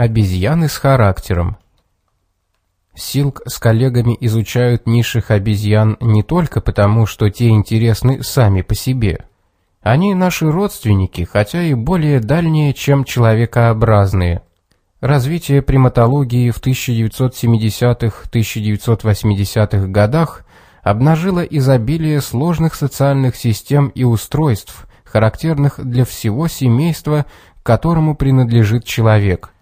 Обезьяны с характером. Силк с коллегами изучают низших обезьян не только потому, что те интересны сами по себе. Они наши родственники, хотя и более дальние, чем человекообразные. Развитие приматологии в 1970-1980-х годах обнажило изобилие сложных социальных систем и устройств, характерных для всего семейства, которому принадлежит человек.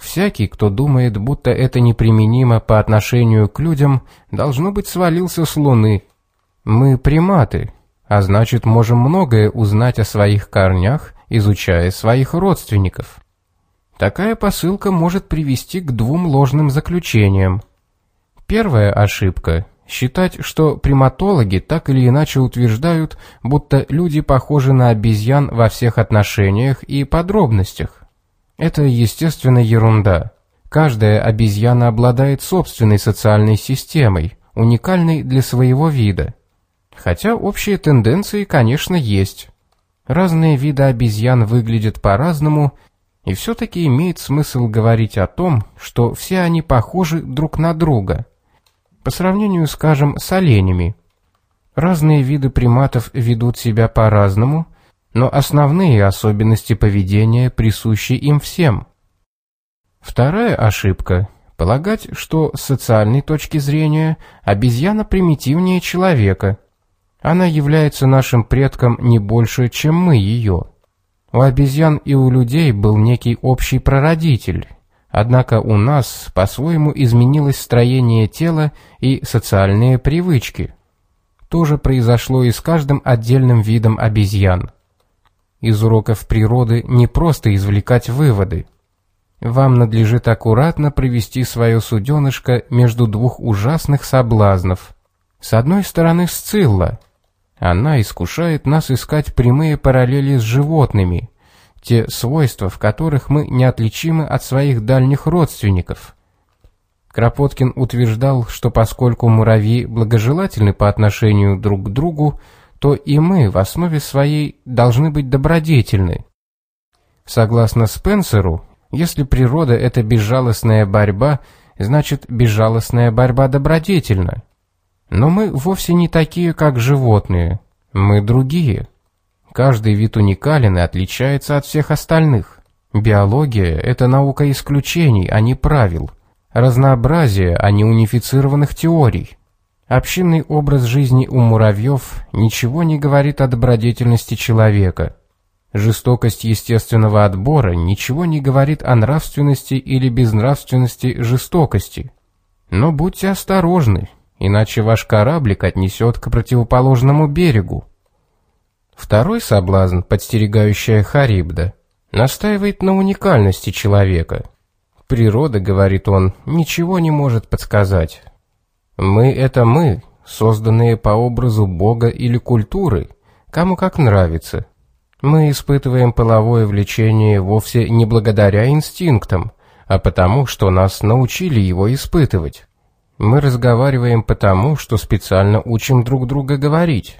Всякий, кто думает, будто это неприменимо по отношению к людям, должно быть свалился с Луны. Мы приматы, а значит можем многое узнать о своих корнях, изучая своих родственников. Такая посылка может привести к двум ложным заключениям. Первая ошибка – считать, что приматологи так или иначе утверждают, будто люди похожи на обезьян во всех отношениях и подробностях. Это, естественно, ерунда. Каждая обезьяна обладает собственной социальной системой, уникальной для своего вида. Хотя общие тенденции, конечно, есть. Разные виды обезьян выглядят по-разному, и все-таки имеет смысл говорить о том, что все они похожи друг на друга. По сравнению, скажем, с оленями. Разные виды приматов ведут себя по-разному – но основные особенности поведения присущи им всем. Вторая ошибка – полагать, что с социальной точки зрения обезьяна примитивнее человека. Она является нашим предком не больше, чем мы ее. У обезьян и у людей был некий общий прародитель, однако у нас по-своему изменилось строение тела и социальные привычки. То же произошло и с каждым отдельным видом обезьян. Из уроков природы не просто извлекать выводы. Вам надлежит аккуратно провести свое суденышко между двух ужасных соблазнов. С одной стороны Сцилла. Она искушает нас искать прямые параллели с животными, те свойства, в которых мы неотличимы от своих дальних родственников. Кропоткин утверждал, что поскольку муравьи благожелательны по отношению друг к другу, то и мы в основе своей должны быть добродетельны. Согласно Спенсеру, если природа – это безжалостная борьба, значит безжалостная борьба добродетельна. Но мы вовсе не такие, как животные. Мы другие. Каждый вид уникален и отличается от всех остальных. Биология – это наука исключений, а не правил. Разнообразие, а не унифицированных теорий. Общинный образ жизни у муравьев ничего не говорит о добродетельности человека. Жестокость естественного отбора ничего не говорит о нравственности или безнравственности жестокости. Но будьте осторожны, иначе ваш кораблик отнесет к противоположному берегу. Второй соблазн, подстерегающая Харибда, настаивает на уникальности человека. Природа, говорит он, ничего не может подсказать. Мы — это мы, созданные по образу Бога или культуры, кому как нравится. Мы испытываем половое влечение вовсе не благодаря инстинктам, а потому, что нас научили его испытывать. Мы разговариваем потому, что специально учим друг друга говорить.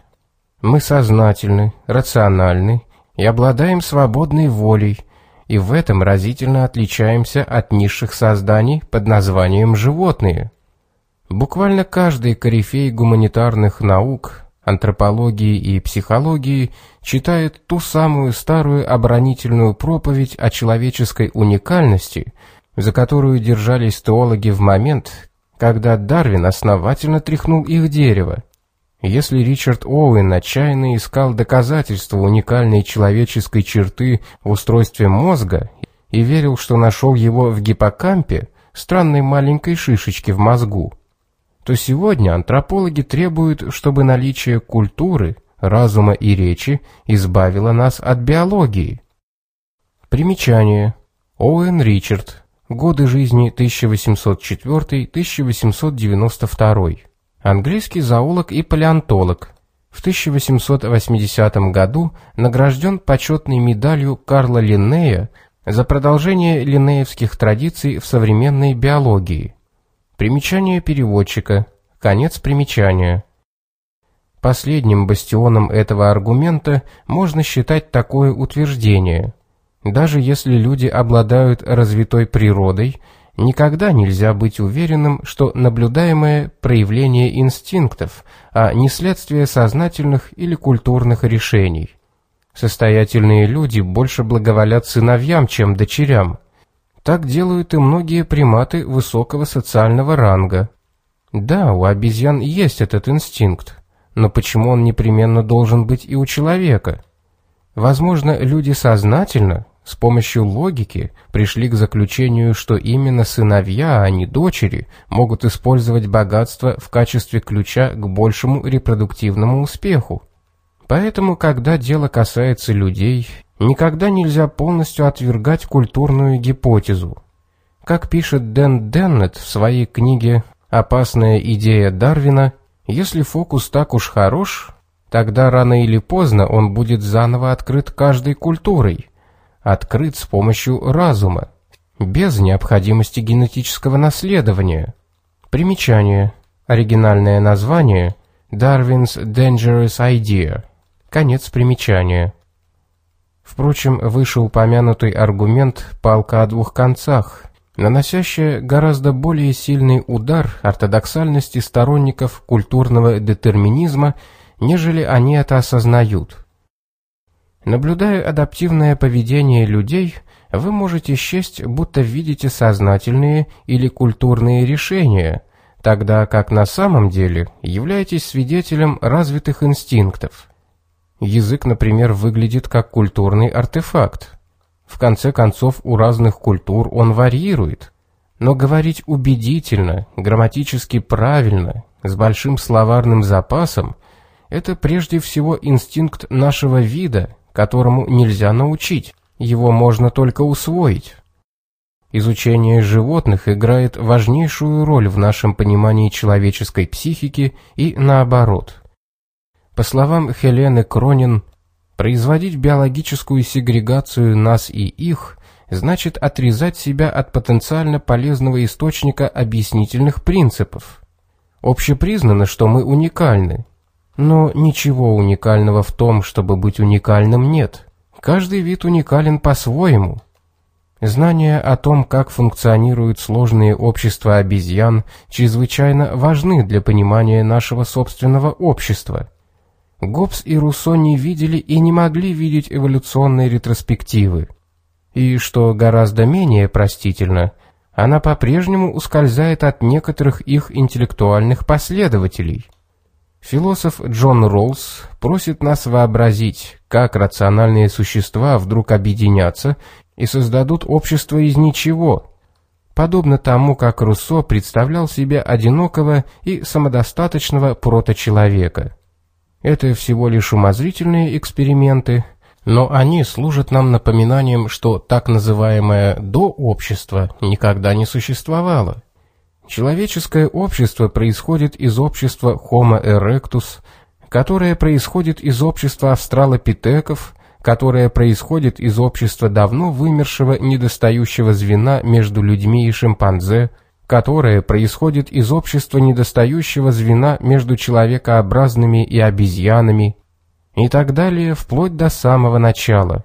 Мы сознательны, рациональны и обладаем свободной волей, и в этом разительно отличаемся от низших созданий под названием «животные». Буквально каждый корифей гуманитарных наук, антропологии и психологии читает ту самую старую оборонительную проповедь о человеческой уникальности, за которую держались теологи в момент, когда Дарвин основательно тряхнул их дерево. Если Ричард Оуэн отчаянно искал доказательства уникальной человеческой черты в устройстве мозга и верил, что нашел его в гиппокампе, странной маленькой шишечке в мозгу, то сегодня антропологи требуют, чтобы наличие культуры, разума и речи избавило нас от биологии. Примечание. Оуэн Ричард. Годы жизни 1804-1892. Английский зоолог и палеонтолог. В 1880 году награжден почетной медалью Карла Линнея за продолжение линнеевских традиций в современной биологии. Примечание переводчика. Конец примечания. Последним бастионом этого аргумента можно считать такое утверждение. Даже если люди обладают развитой природой, никогда нельзя быть уверенным, что наблюдаемое проявление инстинктов, а не следствие сознательных или культурных решений. Состоятельные люди больше благоволят сыновьям, чем дочерям. Так делают и многие приматы высокого социального ранга. Да, у обезьян есть этот инстинкт, но почему он непременно должен быть и у человека? Возможно, люди сознательно, с помощью логики, пришли к заключению, что именно сыновья, а не дочери, могут использовать богатство в качестве ключа к большему репродуктивному успеху. Поэтому, когда дело касается людей, никогда нельзя полностью отвергать культурную гипотезу. Как пишет Дэн Деннет в своей книге «Опасная идея Дарвина», если фокус так уж хорош, тогда рано или поздно он будет заново открыт каждой культурой, открыт с помощью разума, без необходимости генетического наследования. Примечание. Оригинальное название «Darwin's Dangerous Idea». Конец примечания. Впрочем, вышеупомянутый аргумент – палка о двух концах, наносящая гораздо более сильный удар ортодоксальности сторонников культурного детерминизма, нежели они это осознают. Наблюдая адаптивное поведение людей, вы можете счесть, будто видите сознательные или культурные решения, тогда как на самом деле являетесь свидетелем развитых инстинктов. Язык, например, выглядит как культурный артефакт. В конце концов, у разных культур он варьирует. Но говорить убедительно, грамматически правильно, с большим словарным запасом – это прежде всего инстинкт нашего вида, которому нельзя научить, его можно только усвоить. Изучение животных играет важнейшую роль в нашем понимании человеческой психики и наоборот – по словам Хелены Кронин, производить биологическую сегрегацию нас и их значит отрезать себя от потенциально полезного источника объяснительных принципов. Общепризнано, что мы уникальны. Но ничего уникального в том, чтобы быть уникальным, нет. Каждый вид уникален по-своему. Знания о том, как функционируют сложные общества обезьян, чрезвычайно важны для понимания нашего собственного общества – Гоббс и Руссо не видели и не могли видеть эволюционной ретроспективы. И, что гораздо менее простительно, она по-прежнему ускользает от некоторых их интеллектуальных последователей. Философ Джон Роллс просит нас вообразить, как рациональные существа вдруг объединятся и создадут общество из ничего, подобно тому, как Руссо представлял себе одинокого и самодостаточного проточеловека. Это всего лишь умозрительные эксперименты, но они служат нам напоминанием, что так называемое «дообщество» никогда не существовало. Человеческое общество происходит из общества Homo erectus, которое происходит из общества австралопитеков, которое происходит из общества давно вымершего недостающего звена между людьми и шимпанзе – которое происходит из общества недостающего звена между человекообразными и обезьянами, и так далее, вплоть до самого начала,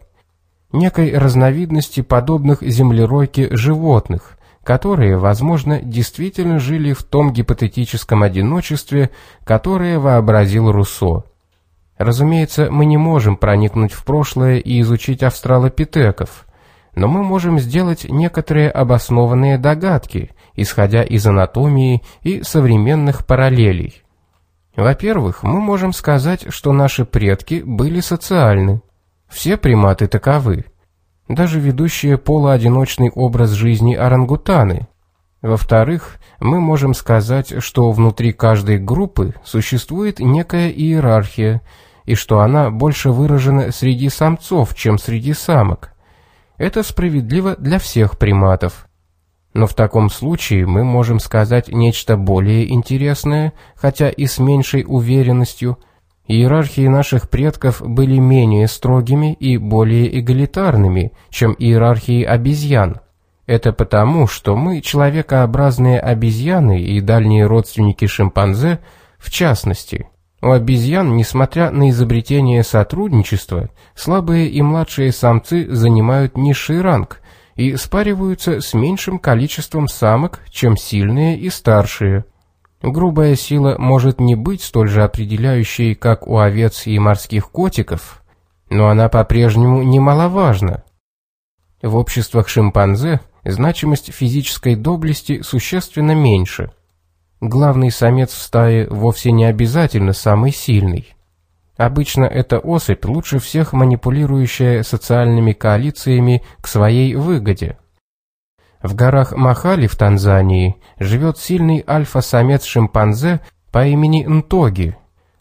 некой разновидности подобных землеройке животных, которые, возможно, действительно жили в том гипотетическом одиночестве, которое вообразил Руссо. Разумеется, мы не можем проникнуть в прошлое и изучить австралопитеков, но мы можем сделать некоторые обоснованные догадки, исходя из анатомии и современных параллелей. Во-первых, мы можем сказать, что наши предки были социальны. Все приматы таковы. Даже ведущие полуодиночный образ жизни орангутаны. Во-вторых, мы можем сказать, что внутри каждой группы существует некая иерархия, и что она больше выражена среди самцов, чем среди самок. Это справедливо для всех приматов. Но в таком случае мы можем сказать нечто более интересное, хотя и с меньшей уверенностью. Иерархии наших предков были менее строгими и более эгалитарными, чем иерархии обезьян. Это потому, что мы, человекообразные обезьяны и дальние родственники шимпанзе, в частности, У обезьян, несмотря на изобретение сотрудничества, слабые и младшие самцы занимают низший ранг и спариваются с меньшим количеством самок, чем сильные и старшие. Грубая сила может не быть столь же определяющей, как у овец и морских котиков, но она по-прежнему немаловажна. В обществах шимпанзе значимость физической доблести существенно меньше. Главный самец в стае вовсе не обязательно самый сильный. Обычно эта особь лучше всех манипулирующая социальными коалициями к своей выгоде. В горах Махали в Танзании живет сильный альфа-самец шимпанзе по имени Нтоги,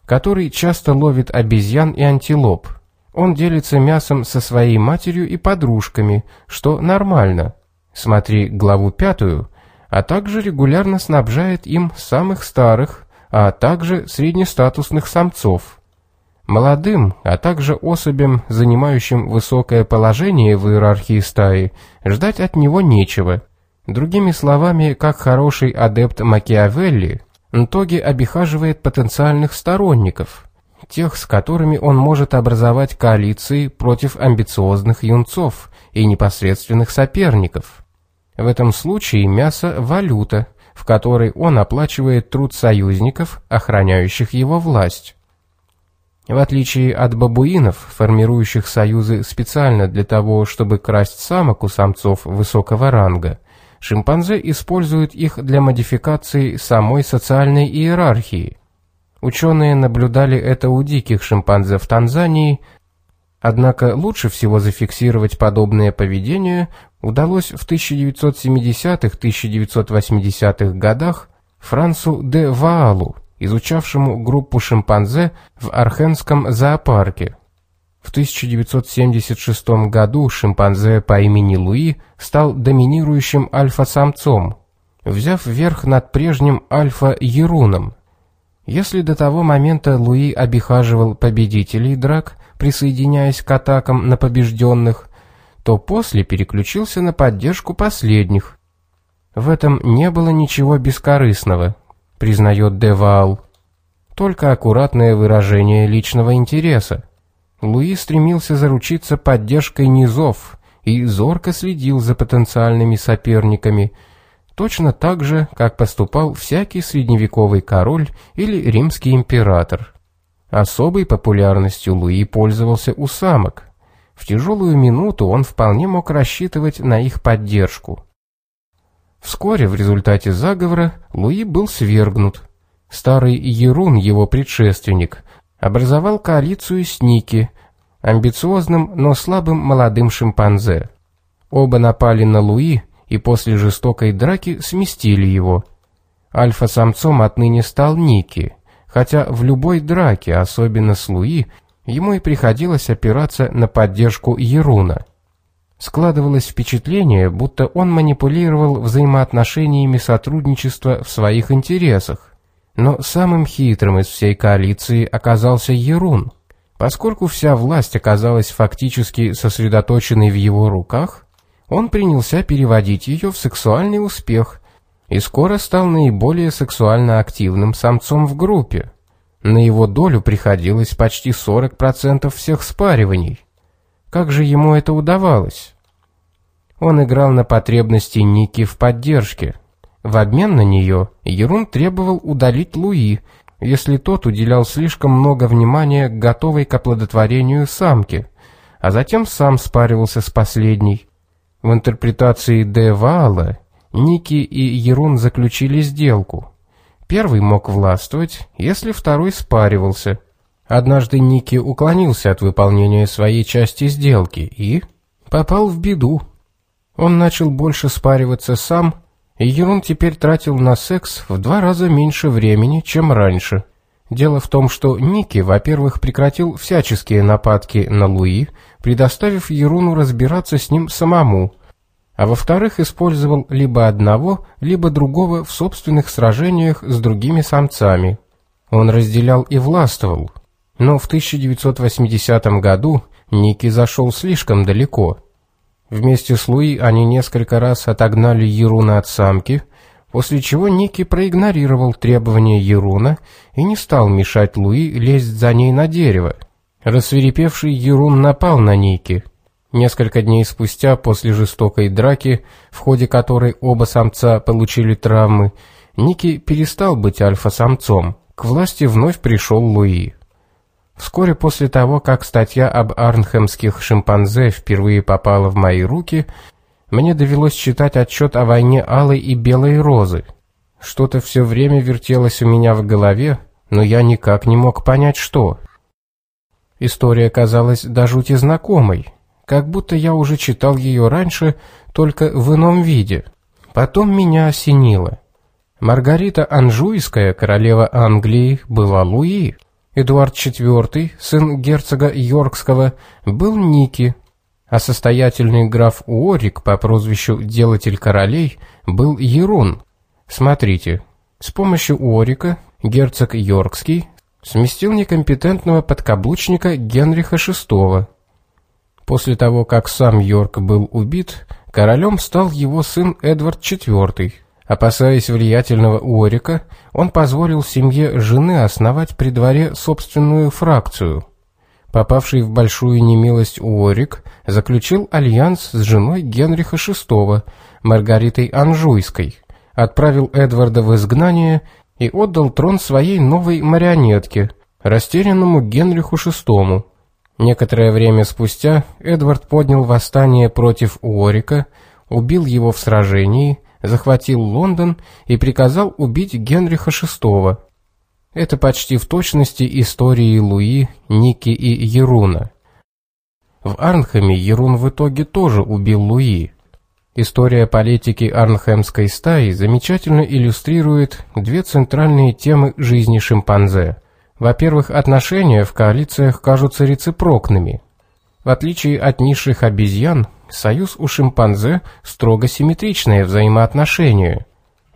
который часто ловит обезьян и антилоп. Он делится мясом со своей матерью и подружками, что нормально. Смотри главу пятую, а также регулярно снабжает им самых старых, а также среднестатусных самцов. Молодым, а также особям, занимающим высокое положение в иерархии стаи, ждать от него нечего. Другими словами, как хороший адепт Макиавелли, Нтоги обихаживает потенциальных сторонников, тех, с которыми он может образовать коалиции против амбициозных юнцов и непосредственных соперников. В этом случае мясо – валюта, в которой он оплачивает труд союзников, охраняющих его власть. В отличие от бабуинов, формирующих союзы специально для того, чтобы красть самок у самцов высокого ранга, шимпанзе используют их для модификации самой социальной иерархии. Ученые наблюдали это у диких шимпанзе в Танзании, однако лучше всего зафиксировать подобное поведение удалось в 1970-1980-х годах Франсу де Ваалу, изучавшему группу шимпанзе в Архенском зоопарке. В 1976 году шимпанзе по имени Луи стал доминирующим альфа-самцом, взяв верх над прежним альфа-еруном. Если до того момента Луи обихаживал победителей драк, присоединяясь к атакам на побежденных, то после переключился на поддержку последних. В этом не было ничего бескорыстного, признает Девал. Только аккуратное выражение личного интереса. Луи стремился заручиться поддержкой низов и зорко следил за потенциальными соперниками, точно так же, как поступал всякий средневековый король или римский император. Особой популярностью Луи пользовался у самок. В тяжелую минуту он вполне мог рассчитывать на их поддержку. Вскоре в результате заговора Луи был свергнут. Старый Ерун, его предшественник, образовал коалицию с Ники, амбициозным, но слабым молодым шимпанзе. Оба напали на Луи и после жестокой драки сместили его. Альфа-самцом отныне стал Ники, хотя в любой драке, особенно с Луи, ему и приходилось опираться на поддержку Еруна. Складывалось впечатление, будто он манипулировал взаимоотношениями сотрудничества в своих интересах. Но самым хитрым из всей коалиции оказался Ерун. Поскольку вся власть оказалась фактически сосредоточенной в его руках, он принялся переводить ее в сексуальный успех и скоро стал наиболее сексуально активным самцом в группе. На его долю приходилось почти 40% всех спариваний. Как же ему это удавалось? Он играл на потребности Ники в поддержке. В обмен на нее Ерун требовал удалить Луи, если тот уделял слишком много внимания готовой к оплодотворению самке, а затем сам спаривался с последней. В интерпретации Де Ваала Ники и Ерун заключили сделку. Первый мог властвовать, если второй спаривался – Однажды Ники уклонился от выполнения своей части сделки и попал в беду. Он начал больше спариваться сам, и Ерун теперь тратил на секс в два раза меньше времени, чем раньше. Дело в том, что Ники, во-первых, прекратил всяческие нападки на Луи, предоставив Еруну разбираться с ним самому, а во-вторых, использовал либо одного, либо другого в собственных сражениях с другими самцами. Он разделял и властвовал, но в 1980 году Ники зашел слишком далеко. Вместе с Луи они несколько раз отогнали Еруна от самки, после чего Ники проигнорировал требования Еруна и не стал мешать Луи лезть за ней на дерево. Рассверепевший Ерун напал на Ники. Несколько дней спустя, после жестокой драки, в ходе которой оба самца получили травмы, Ники перестал быть альфа-самцом. К власти вновь пришел Луи. Вскоре после того, как статья об арнхемских шимпанзе впервые попала в мои руки, мне довелось читать отчет о войне Алой и Белой Розы. Что-то все время вертелось у меня в голове, но я никак не мог понять, что. История казалась до жути знакомой, как будто я уже читал ее раньше, только в ином виде. Потом меня осенило. Маргарита Анжуйская, королева Англии, была Луи. Эдуард IV, сын герцога Йоркского, был Ники, а состоятельный граф Уорик по прозвищу «Делатель королей» был Ерун. Смотрите, с помощью Уорика герцог Йоркский сместил некомпетентного подкаблучника Генриха VI. После того, как сам Йорк был убит, королем стал его сын Эдвард IV. Опасаясь влиятельного Уорика, он позволил семье жены основать при дворе собственную фракцию. Попавший в большую немилость Уорик заключил альянс с женой Генриха VI, Маргаритой Анжуйской, отправил Эдварда в изгнание и отдал трон своей новой марионетке, растерянному Генриху VI. Некоторое время спустя Эдвард поднял восстание против Уорика, убил его в сражении, захватил Лондон и приказал убить Генриха VI. Это почти в точности истории Луи, Ники и Еруна. В Арнхеме Ерун в итоге тоже убил Луи. История политики Арнхемской стаи замечательно иллюстрирует две центральные темы жизни шимпанзе. Во-первых, отношения в коалициях кажутся рецепрокными. В отличие от низших обезьян, союз у шимпанзе строго симметричное взаимоотношение.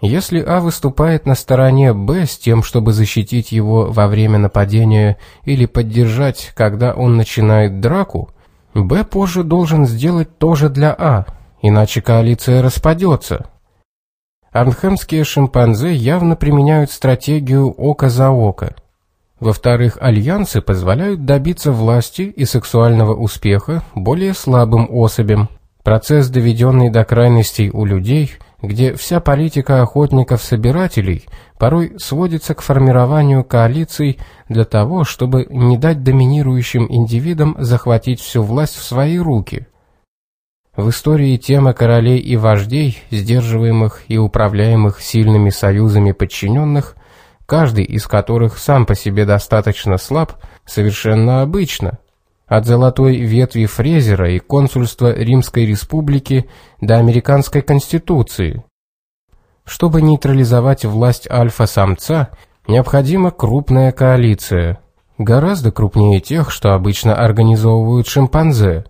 Если А выступает на стороне Б с тем, чтобы защитить его во время нападения или поддержать, когда он начинает драку, Б позже должен сделать то же для А, иначе коалиция распадется. Арнхемские шимпанзе явно применяют стратегию око за око. Во-вторых, альянсы позволяют добиться власти и сексуального успеха более слабым особям. Процесс, доведенный до крайностей у людей, где вся политика охотников-собирателей порой сводится к формированию коалиций для того, чтобы не дать доминирующим индивидам захватить всю власть в свои руки. В истории тема королей и вождей, сдерживаемых и управляемых сильными союзами подчиненных, каждый из которых сам по себе достаточно слаб, совершенно обычно. От золотой ветви Фрезера и консульства Римской Республики до американской Конституции. Чтобы нейтрализовать власть альфа-самца, необходима крупная коалиция, гораздо крупнее тех, что обычно организовывают шимпанзе.